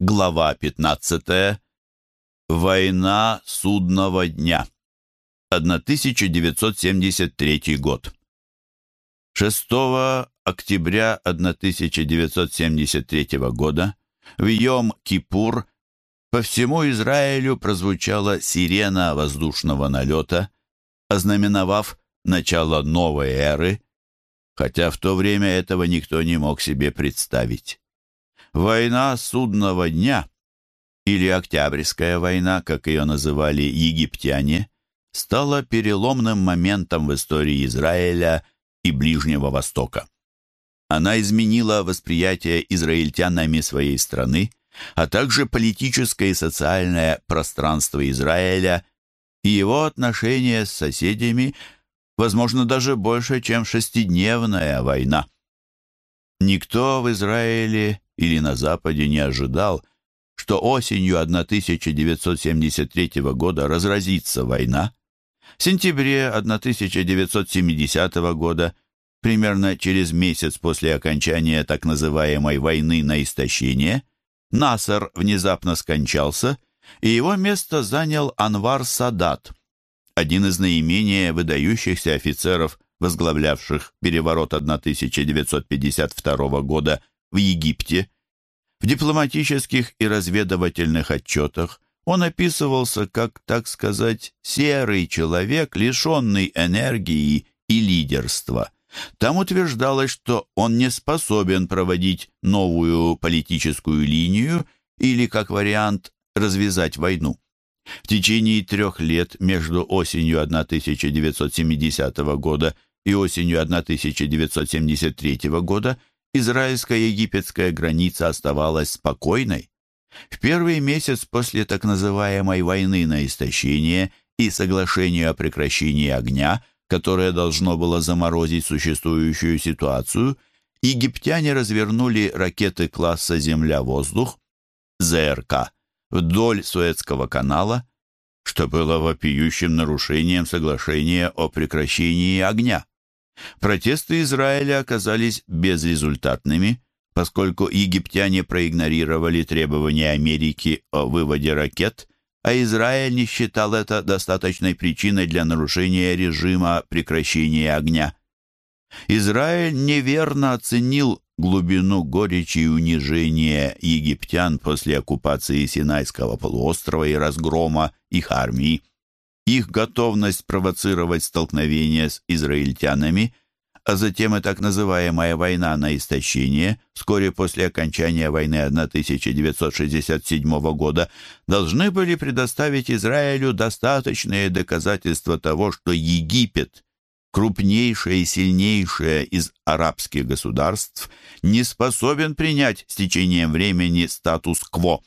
Глава 15. Война судного дня. 1973 год. 6 октября 1973 года в Йом-Кипур по всему Израилю прозвучала сирена воздушного налета, ознаменовав начало новой эры, хотя в то время этого никто не мог себе представить. Война судного дня, или Октябрьская война, как ее называли египтяне, стала переломным моментом в истории Израиля и Ближнего Востока. Она изменила восприятие израильтянами своей страны, а также политическое и социальное пространство Израиля и его отношения с соседями, возможно, даже больше, чем шестидневная война. Никто в Израиле или на Западе не ожидал, что осенью 1973 года разразится война. В сентябре 1970 года, примерно через месяц после окончания так называемой «войны на истощение», Насар внезапно скончался, и его место занял Анвар Садат, один из наименее выдающихся офицеров, возглавлявших переворот 1952 года в Египте. В дипломатических и разведывательных отчетах он описывался как, так сказать, серый человек, лишенный энергии и лидерства. Там утверждалось, что он не способен проводить новую политическую линию или, как вариант, развязать войну. В течение трех лет между осенью 1970 года и осенью 1973 года израильско-египетская граница оставалась спокойной. В первый месяц после так называемой «войны на истощение» и соглашения о прекращении огня, которое должно было заморозить существующую ситуацию, египтяне развернули ракеты класса «Земля-воздух» ЗРК вдоль Суэцкого канала, что было вопиющим нарушением соглашения о прекращении огня. Протесты Израиля оказались безрезультатными, поскольку египтяне проигнорировали требования Америки о выводе ракет, а Израиль не считал это достаточной причиной для нарушения режима прекращения огня. Израиль неверно оценил глубину горечи и унижения египтян после оккупации Синайского полуострова и разгрома их армии их готовность провоцировать столкновения с израильтянами, а затем и так называемая война на истощение, вскоре после окончания войны 1967 года, должны были предоставить Израилю достаточные доказательства того, что Египет, крупнейшее и сильнейшее из арабских государств, не способен принять с течением времени статус-кво.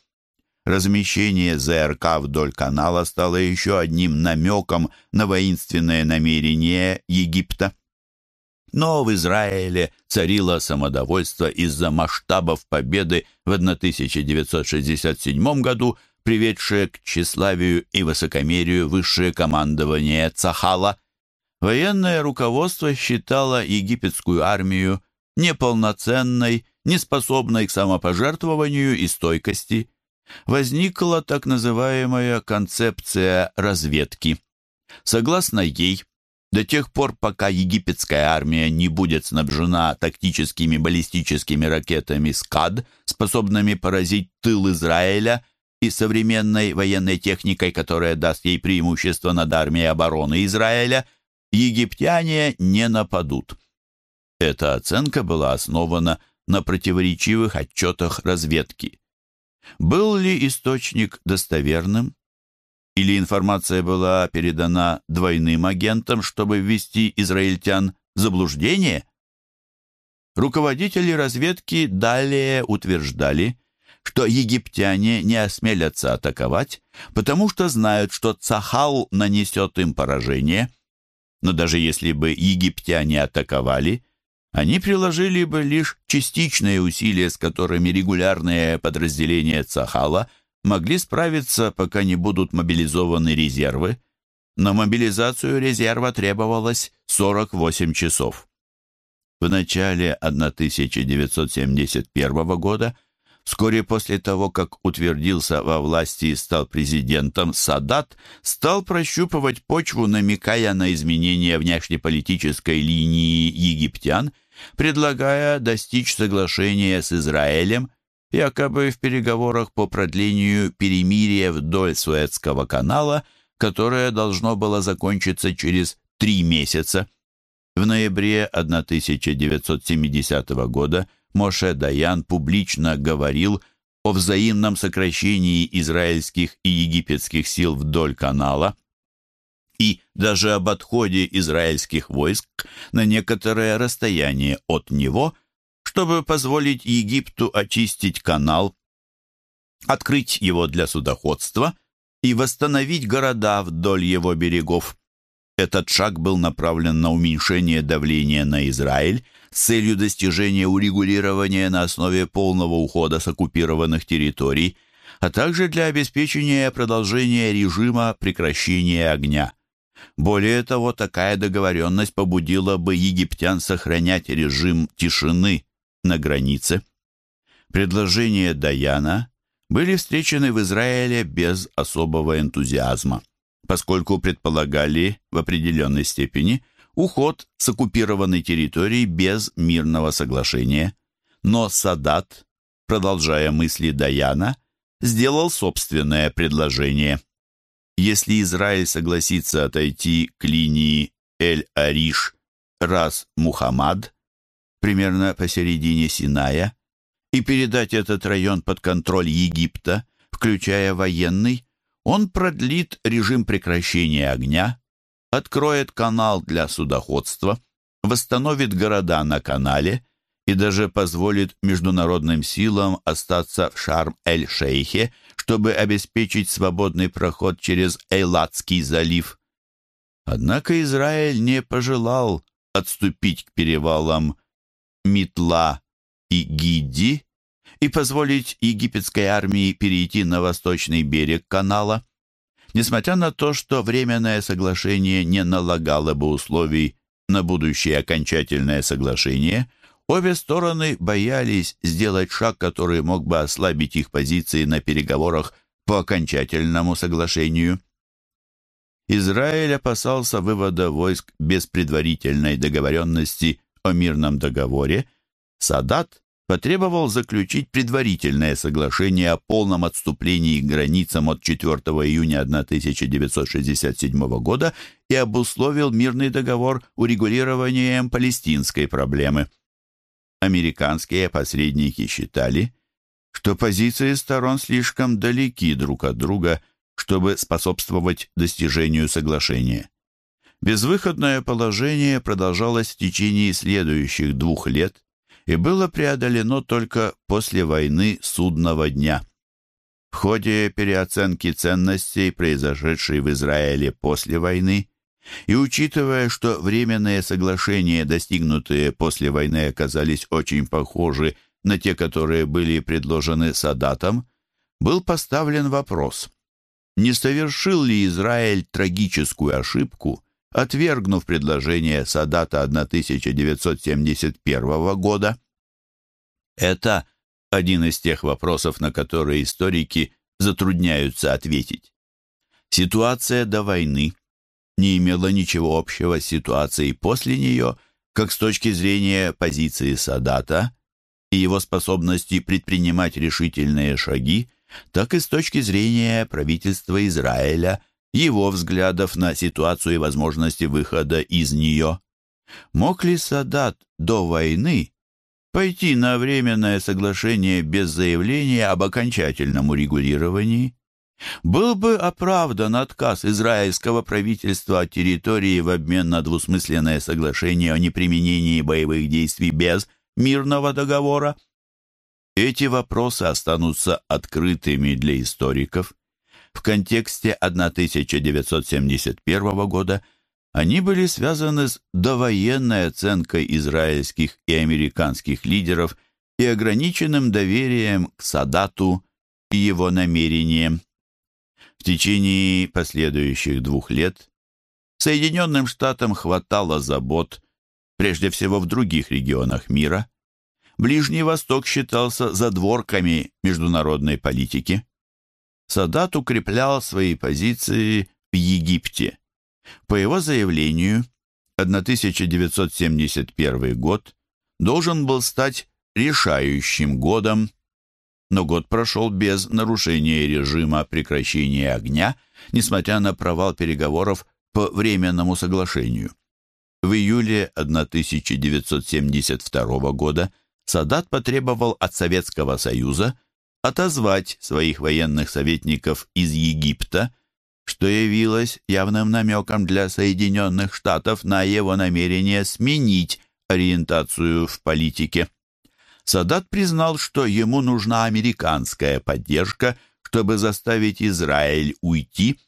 Размещение ЗРК вдоль канала стало еще одним намеком на воинственное намерение Египта. Но в Израиле царило самодовольство из-за масштабов победы в 1967 году, приведшее к тщеславию и высокомерию высшее командование Цахала. Военное руководство считало египетскую армию неполноценной, неспособной к самопожертвованию и стойкости возникла так называемая концепция разведки. Согласно ей, до тех пор, пока египетская армия не будет снабжена тактическими баллистическими ракетами «Скад», способными поразить тыл Израиля, и современной военной техникой, которая даст ей преимущество над армией обороны Израиля, египтяне не нападут. Эта оценка была основана на противоречивых отчетах разведки. Был ли источник достоверным? Или информация была передана двойным агентам, чтобы ввести израильтян в заблуждение? Руководители разведки далее утверждали, что египтяне не осмелятся атаковать, потому что знают, что Цахал нанесет им поражение. Но даже если бы египтяне атаковали, они приложили бы лишь частичные усилия, с которыми регулярные подразделения Цахала могли справиться, пока не будут мобилизованы резервы. На мобилизацию резерва требовалось 48 часов. В начале 1971 года Вскоре после того, как утвердился во власти и стал президентом, Садат стал прощупывать почву, намекая на изменения внешнеполитической линии египтян, предлагая достичь соглашения с Израилем, якобы в переговорах по продлению перемирия вдоль Суэцкого канала, которое должно было закончиться через три месяца. В ноябре 1970 года Моше Даян публично говорил о взаимном сокращении израильских и египетских сил вдоль канала и даже об отходе израильских войск на некоторое расстояние от него, чтобы позволить Египту очистить канал, открыть его для судоходства и восстановить города вдоль его берегов. Этот шаг был направлен на уменьшение давления на Израиль с целью достижения урегулирования на основе полного ухода с оккупированных территорий, а также для обеспечения продолжения режима прекращения огня. Более того, такая договоренность побудила бы египтян сохранять режим тишины на границе. Предложения Даяна были встречены в Израиле без особого энтузиазма поскольку предполагали в определенной степени уход с оккупированной территории без мирного соглашения. Но Садат, продолжая мысли Даяна, сделал собственное предложение. Если Израиль согласится отойти к линии Эль-Ариш, Рас-Мухаммад, примерно посередине Синая, и передать этот район под контроль Египта, включая военный, он продлит режим прекращения огня, откроет канал для судоходства, восстановит города на канале и даже позволит международным силам остаться в Шарм-эль-Шейхе, чтобы обеспечить свободный проход через Эйлатский залив. Однако Израиль не пожелал отступить к перевалам Митла и Гиди, и позволить египетской армии перейти на восточный берег канала. Несмотря на то, что Временное соглашение не налагало бы условий на будущее окончательное соглашение, обе стороны боялись сделать шаг, который мог бы ослабить их позиции на переговорах по окончательному соглашению. Израиль опасался вывода войск без предварительной договоренности о мирном договоре. Садат потребовал заключить предварительное соглашение о полном отступлении к границам от 4 июня 1967 года и обусловил мирный договор урегулированием палестинской проблемы. Американские посредники считали, что позиции сторон слишком далеки друг от друга, чтобы способствовать достижению соглашения. Безвыходное положение продолжалось в течение следующих двух лет, и было преодолено только после войны судного дня. В ходе переоценки ценностей, произошедшей в Израиле после войны, и учитывая, что временные соглашения, достигнутые после войны, оказались очень похожи на те, которые были предложены Садатом, был поставлен вопрос, не совершил ли Израиль трагическую ошибку, отвергнув предложение Садата 1971 года. Это один из тех вопросов, на которые историки затрудняются ответить. Ситуация до войны не имела ничего общего с ситуацией после нее, как с точки зрения позиции Садата и его способности предпринимать решительные шаги, так и с точки зрения правительства Израиля – его взглядов на ситуацию и возможности выхода из нее. Мог ли Садат до войны пойти на временное соглашение без заявления об окончательном урегулировании? Был бы оправдан отказ израильского правительства от территории в обмен на двусмысленное соглашение о неприменении боевых действий без мирного договора? Эти вопросы останутся открытыми для историков. В контексте 1971 года они были связаны с довоенной оценкой израильских и американских лидеров и ограниченным доверием к Садату и его намерениям. В течение последующих двух лет Соединенным Штатам хватало забот, прежде всего в других регионах мира. Ближний Восток считался задворками международной политики. Садат укреплял свои позиции в Египте. По его заявлению, 1971 год должен был стать решающим годом, но год прошел без нарушения режима прекращения огня, несмотря на провал переговоров по Временному соглашению. В июле 1972 года Садат потребовал от Советского Союза отозвать своих военных советников из Египта, что явилось явным намеком для Соединенных Штатов на его намерение сменить ориентацию в политике. Садат признал, что ему нужна американская поддержка, чтобы заставить Израиль уйти,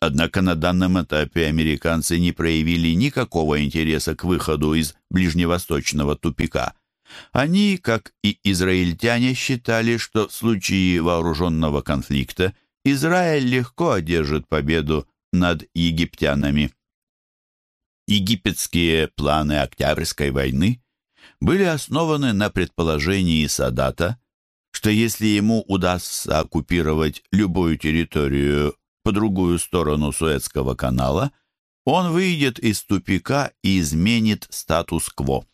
однако на данном этапе американцы не проявили никакого интереса к выходу из ближневосточного тупика. Они, как и израильтяне, считали, что в случае вооруженного конфликта Израиль легко одержит победу над египтянами. Египетские планы Октябрьской войны были основаны на предположении Садата, что если ему удастся оккупировать любую территорию по другую сторону Суэцкого канала, он выйдет из тупика и изменит статус-кво.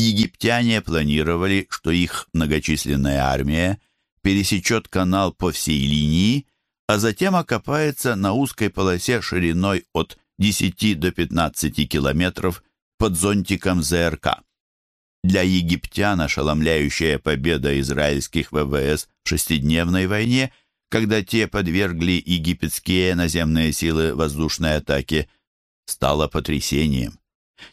Египтяне планировали, что их многочисленная армия пересечет канал по всей линии, а затем окопается на узкой полосе шириной от 10 до 15 километров под зонтиком ЗРК. Для египтян ошеломляющая победа израильских ВВС в шестидневной войне, когда те подвергли египетские наземные силы воздушной атаке, стала потрясением.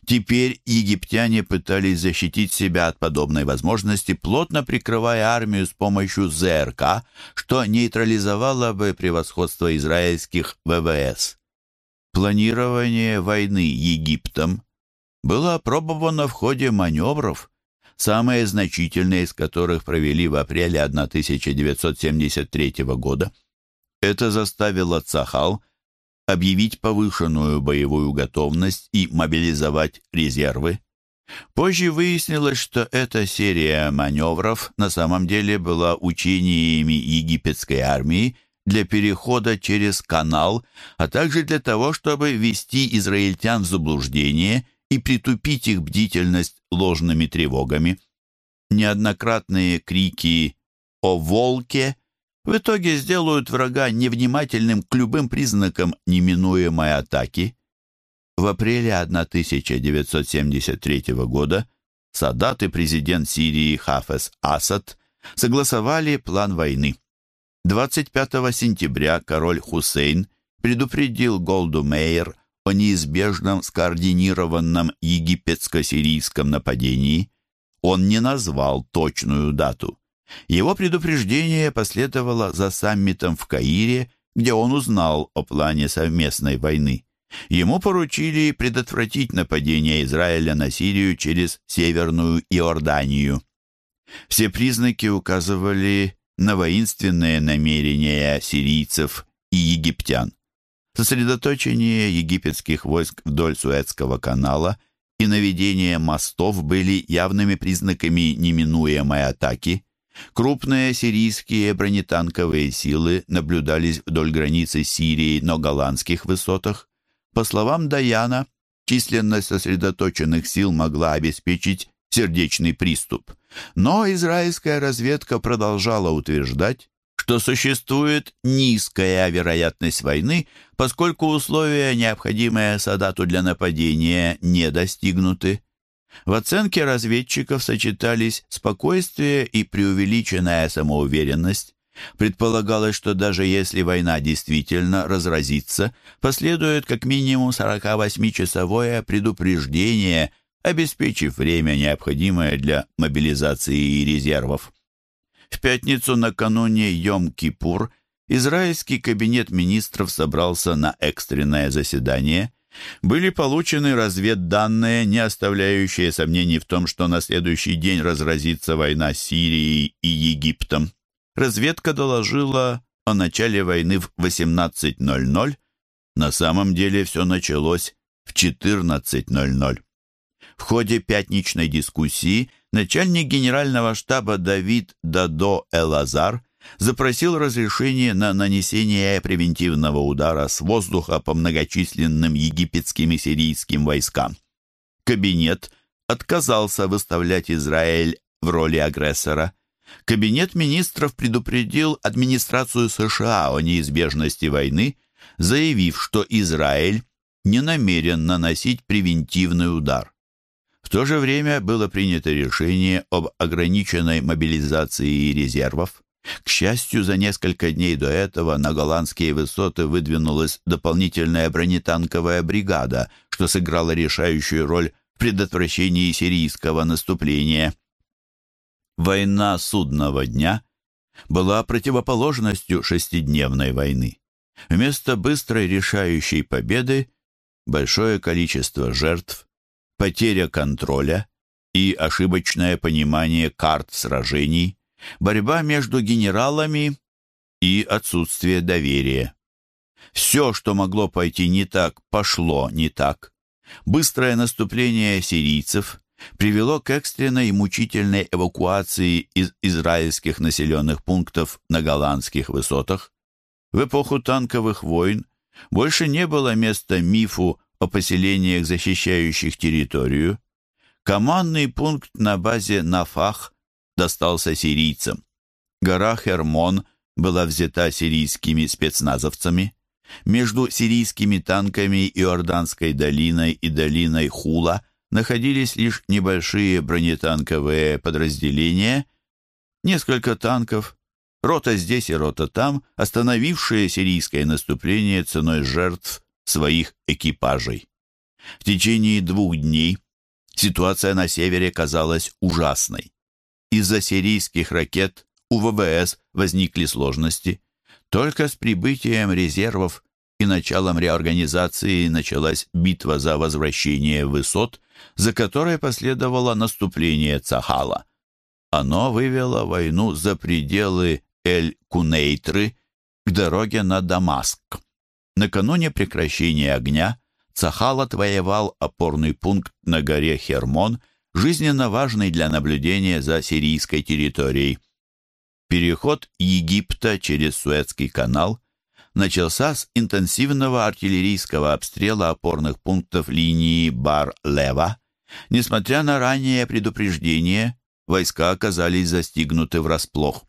Теперь египтяне пытались защитить себя от подобной возможности, плотно прикрывая армию с помощью ЗРК, что нейтрализовало бы превосходство израильских ВВС. Планирование войны Египтом было опробовано в ходе маневров, самые значительные из которых провели в апреле 1973 года. Это заставило Цахал объявить повышенную боевую готовность и мобилизовать резервы. Позже выяснилось, что эта серия маневров на самом деле была учениями египетской армии для перехода через канал, а также для того, чтобы ввести израильтян в заблуждение – и притупить их бдительность ложными тревогами. Неоднократные крики о волке в итоге сделают врага невнимательным к любым признакам неминуемой атаки. В апреле 1973 года Садат и президент Сирии Хафез Асад согласовали план войны. 25 сентября король Хусейн предупредил Голду Мейер о неизбежном скоординированном египетско-сирийском нападении. Он не назвал точную дату. Его предупреждение последовало за саммитом в Каире, где он узнал о плане совместной войны. Ему поручили предотвратить нападение Израиля на Сирию через Северную Иорданию. Все признаки указывали на воинственные намерения сирийцев и египтян. Сосредоточение египетских войск вдоль Суэцкого канала и наведение мостов были явными признаками неминуемой атаки. Крупные сирийские бронетанковые силы наблюдались вдоль границы Сирии на голландских высотах. По словам Даяна, численность сосредоточенных сил могла обеспечить сердечный приступ. Но израильская разведка продолжала утверждать, что существует низкая вероятность войны, поскольку условия, необходимые Садату для нападения, не достигнуты. В оценке разведчиков сочетались спокойствие и преувеличенная самоуверенность. Предполагалось, что даже если война действительно разразится, последует как минимум 48-часовое предупреждение, обеспечив время, необходимое для мобилизации резервов. В пятницу накануне Йом-Кипур израильский кабинет министров собрался на экстренное заседание. Были получены разведданные, не оставляющие сомнений в том, что на следующий день разразится война с Сирией и Египтом. Разведка доложила о начале войны в 18.00. На самом деле все началось в 14.00. В ходе пятничной дискуссии начальник генерального штаба Давид Дадо Элазар запросил разрешение на нанесение превентивного удара с воздуха по многочисленным египетским и сирийским войскам. Кабинет отказался выставлять Израиль в роли агрессора. Кабинет министров предупредил администрацию США о неизбежности войны, заявив, что Израиль не намерен наносить превентивный удар. В то же время было принято решение об ограниченной мобилизации резервов. К счастью, за несколько дней до этого на голландские высоты выдвинулась дополнительная бронетанковая бригада, что сыграло решающую роль в предотвращении сирийского наступления. Война судного дня была противоположностью шестидневной войны. Вместо быстрой решающей победы большое количество жертв, потеря контроля и ошибочное понимание карт сражений, борьба между генералами и отсутствие доверия. Все, что могло пойти не так, пошло не так. Быстрое наступление сирийцев привело к экстренной и мучительной эвакуации из израильских населенных пунктов на голландских высотах. В эпоху танковых войн больше не было места мифу о поселениях, защищающих территорию. Командный пункт на базе Нафах достался сирийцам. Гора Хермон была взята сирийскими спецназовцами. Между сирийскими танками Иорданской долиной и долиной Хула находились лишь небольшие бронетанковые подразделения, несколько танков, рота здесь и рота там, остановившие сирийское наступление ценой жертв своих экипажей. В течение двух дней ситуация на севере казалась ужасной. Из-за сирийских ракет у ВВС возникли сложности. Только с прибытием резервов и началом реорганизации началась битва за возвращение высот, за которой последовало наступление Цахала. Оно вывело войну за пределы Эль-Кунейтры к дороге на Дамаск. Накануне прекращения огня Цахал отвоевал опорный пункт на горе Хермон, жизненно важный для наблюдения за сирийской территорией. Переход Египта через Суэцкий канал начался с интенсивного артиллерийского обстрела опорных пунктов линии Бар-Лева. Несмотря на раннее предупреждение, войска оказались застигнуты врасплох.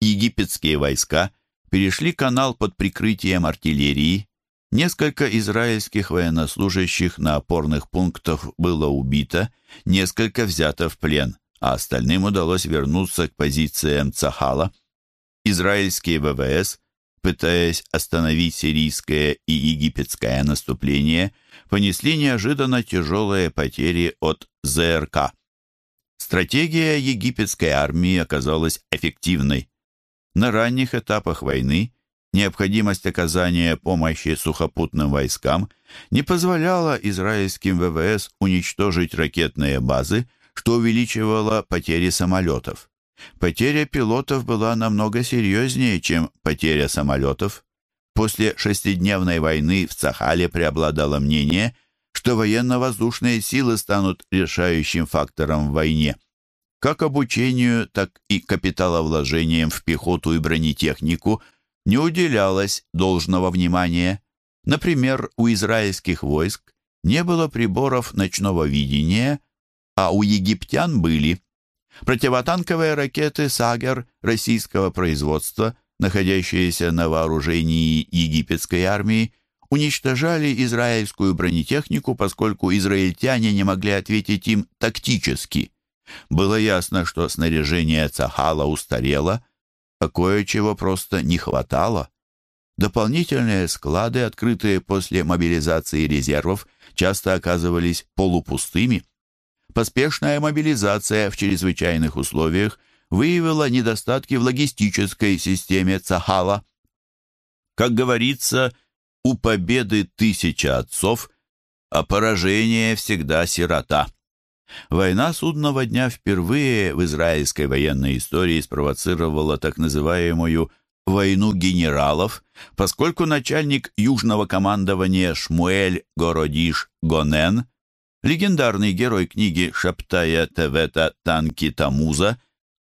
Египетские войска перешли канал под прикрытием артиллерии. Несколько израильских военнослужащих на опорных пунктах было убито, несколько взято в плен, а остальным удалось вернуться к позициям Цахала. Израильские ВВС, пытаясь остановить сирийское и египетское наступление, понесли неожиданно тяжелые потери от ЗРК. Стратегия египетской армии оказалась эффективной. На ранних этапах войны необходимость оказания помощи сухопутным войскам не позволяла израильским ВВС уничтожить ракетные базы, что увеличивало потери самолетов. Потеря пилотов была намного серьезнее, чем потеря самолетов. После шестидневной войны в Цахале преобладало мнение, что военно-воздушные силы станут решающим фактором в войне. Как обучению, так и капиталовложениям в пехоту и бронетехнику не уделялось должного внимания. Например, у израильских войск не было приборов ночного видения, а у египтян были. Противотанковые ракеты «Сагер» российского производства, находящиеся на вооружении египетской армии, уничтожали израильскую бронетехнику, поскольку израильтяне не могли ответить им тактически. Было ясно, что снаряжение Цахала устарело, а кое-чего просто не хватало. Дополнительные склады, открытые после мобилизации резервов, часто оказывались полупустыми. Поспешная мобилизация в чрезвычайных условиях выявила недостатки в логистической системе Цахала. Как говорится, у победы тысяча отцов, а поражение всегда сирота. Война судного дня впервые в израильской военной истории спровоцировала так называемую «войну генералов», поскольку начальник южного командования Шмуэль Городиш Гонен Легендарный герой книги Шаптая Тевета Танки Тамуза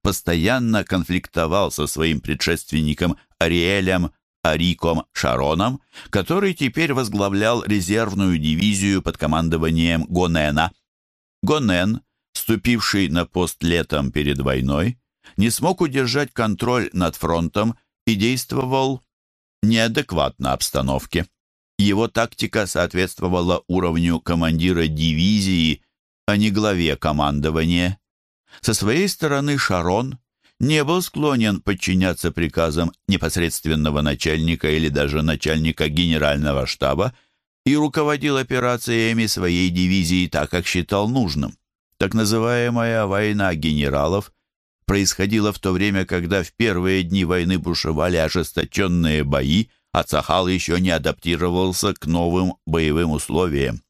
постоянно конфликтовал со своим предшественником Ариэлем Ариком Шароном, который теперь возглавлял резервную дивизию под командованием Гонена. Гонен, вступивший на пост летом перед войной, не смог удержать контроль над фронтом и действовал неадекватно обстановке. Его тактика соответствовала уровню командира дивизии, а не главе командования. Со своей стороны Шарон не был склонен подчиняться приказам непосредственного начальника или даже начальника генерального штаба и руководил операциями своей дивизии так, как считал нужным. Так называемая «война генералов» происходила в то время, когда в первые дни войны бушевали ожесточенные бои, а Цахал еще не адаптировался к новым боевым условиям.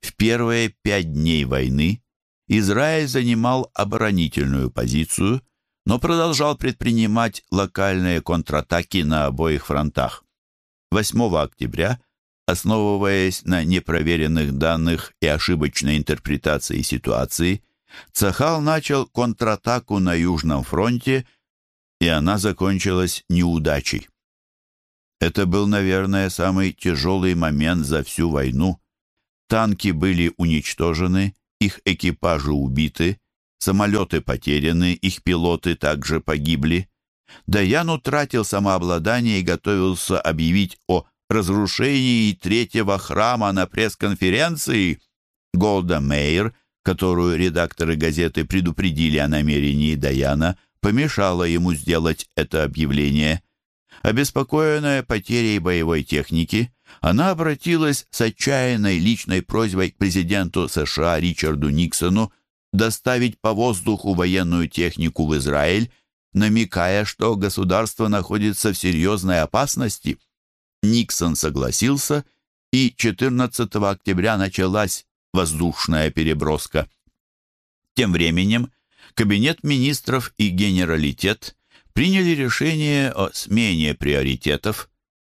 В первые пять дней войны Израиль занимал оборонительную позицию, но продолжал предпринимать локальные контратаки на обоих фронтах. 8 октября, основываясь на непроверенных данных и ошибочной интерпретации ситуации, Цахал начал контратаку на Южном фронте, и она закончилась неудачей. Это был, наверное, самый тяжелый момент за всю войну. Танки были уничтожены, их экипажи убиты, самолеты потеряны, их пилоты также погибли. Даян утратил самообладание и готовился объявить о разрушении третьего храма на пресс-конференции. Голда Мейер – которую редакторы газеты предупредили о намерении Даяна, помешала ему сделать это объявление. Обеспокоенная потерей боевой техники, она обратилась с отчаянной личной просьбой к президенту США Ричарду Никсону доставить по воздуху военную технику в Израиль, намекая, что государство находится в серьезной опасности. Никсон согласился, и 14 октября началась воздушная переброска. Тем временем Кабинет министров и генералитет приняли решение о смене приоритетов,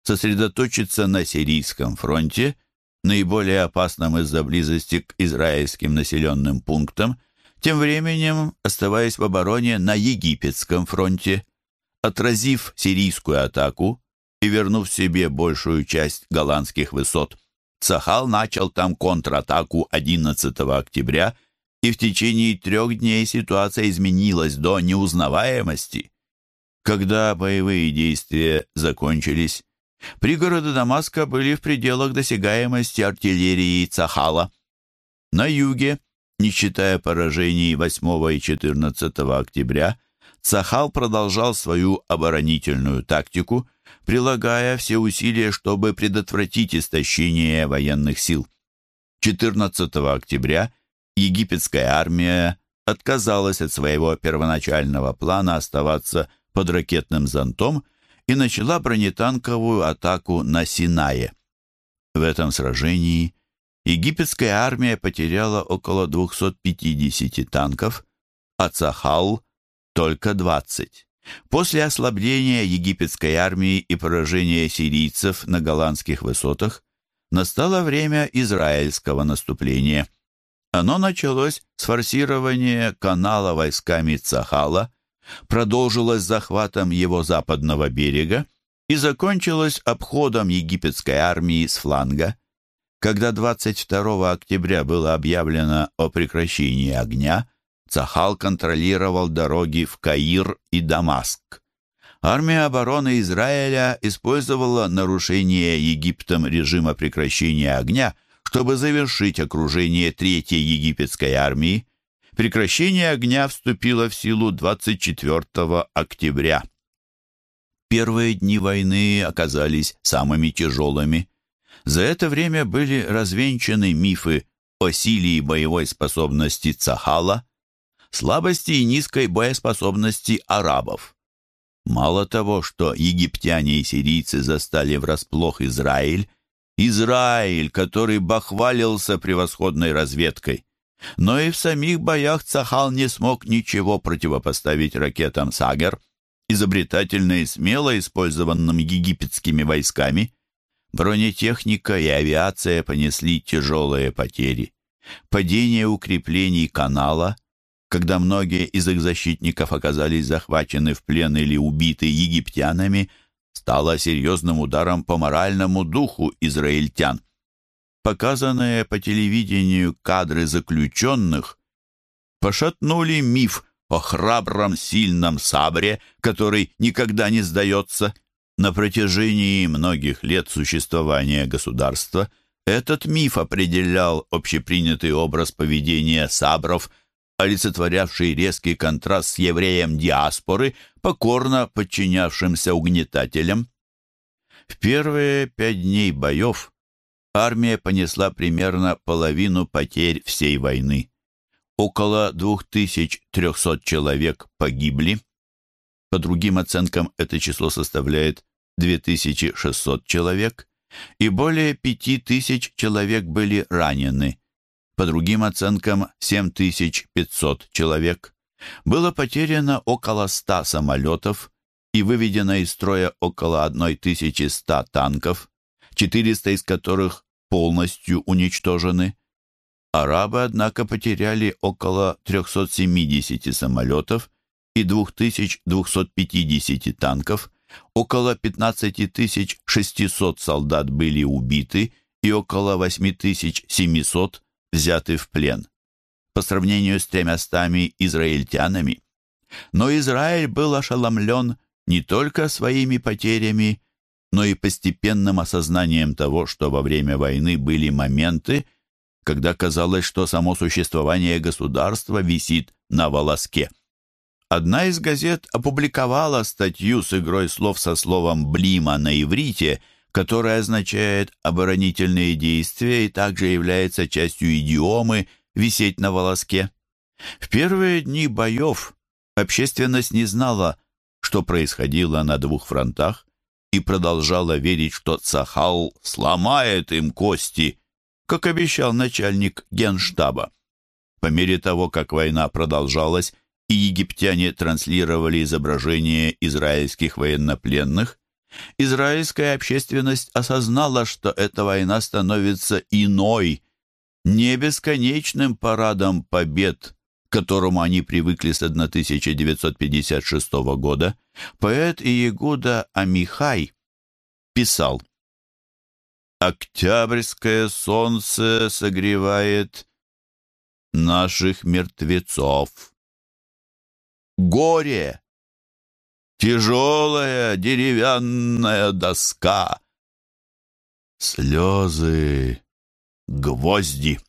сосредоточиться на Сирийском фронте, наиболее опасном из-за близости к израильским населенным пунктам, тем временем оставаясь в обороне на Египетском фронте. Отразив сирийскую атаку и вернув себе большую часть голландских высот, Цахал начал там контратаку 11 октября, и в течение трех дней ситуация изменилась до неузнаваемости. Когда боевые действия закончились, пригороды Дамаска были в пределах досягаемости артиллерии Цахала. На юге, не считая поражений 8 и 14 октября, Цахал продолжал свою оборонительную тактику, прилагая все усилия, чтобы предотвратить истощение военных сил. 14 октября египетская армия отказалась от своего первоначального плана оставаться под ракетным зонтом и начала бронетанковую атаку на Синае. В этом сражении египетская армия потеряла около 250 танков, а Цахал – только 20. После ослабления египетской армии и поражения сирийцев на голландских высотах настало время израильского наступления. Оно началось с форсирования канала войсками Цахала, продолжилось захватом его западного берега и закончилось обходом египетской армии с фланга. Когда 22 октября было объявлено о прекращении огня, Цахал контролировал дороги в Каир и Дамаск. Армия обороны Израиля использовала нарушение Египтом режима прекращения огня, чтобы завершить окружение Третьей египетской армии. Прекращение огня вступило в силу 24 октября. Первые дни войны оказались самыми тяжелыми. За это время были развенчаны мифы о силе и боевой способности Цахала, слабости и низкой боеспособности арабов. Мало того, что египтяне и сирийцы застали врасплох Израиль, Израиль, который бахвалился превосходной разведкой, но и в самих боях Цахал не смог ничего противопоставить ракетам «Сагер», изобретательно и смело использованным египетскими войсками. Бронетехника и авиация понесли тяжелые потери. Падение укреплений канала, когда многие из их защитников оказались захвачены в плен или убиты египтянами, стало серьезным ударом по моральному духу израильтян. Показанные по телевидению кадры заключенных пошатнули миф о храбром, сильном сабре, который никогда не сдается. На протяжении многих лет существования государства этот миф определял общепринятый образ поведения сабров, олицетворявший резкий контраст с евреем диаспоры, покорно подчинявшимся угнетателям. В первые пять дней боев армия понесла примерно половину потерь всей войны. Около 2300 человек погибли. По другим оценкам это число составляет 2600 человек, и более 5000 человек были ранены. По другим оценкам 7500 человек. Было потеряно около 100 самолетов и выведено из строя около 1100 танков, 400 из которых полностью уничтожены. Арабы, однако, потеряли около 370 самолетов и 2250 танков, около 15 600 солдат были убиты и около 8700 взяты в плен. По сравнению с тремястами израильтянами. Но Израиль был ошеломлен не только своими потерями, но и постепенным осознанием того, что во время войны были моменты, когда казалось, что само существование государства висит на волоске. Одна из газет опубликовала статью с игрой слов со словом «блима» на иврите, которая означает «оборонительные действия» и также является частью идиомы «висеть на волоске». В первые дни боев общественность не знала, что происходило на двух фронтах, и продолжала верить, что Цахал сломает им кости – как обещал начальник генштаба. По мере того, как война продолжалась, и египтяне транслировали изображения израильских военнопленных, израильская общественность осознала, что эта война становится иной, не бесконечным парадом побед, к которому они привыкли с 1956 года. Поэт Иегуда Амихай писал – Октябрьское солнце согревает наших мертвецов. Горе! Тяжелая деревянная доска. Слезы, гвозди.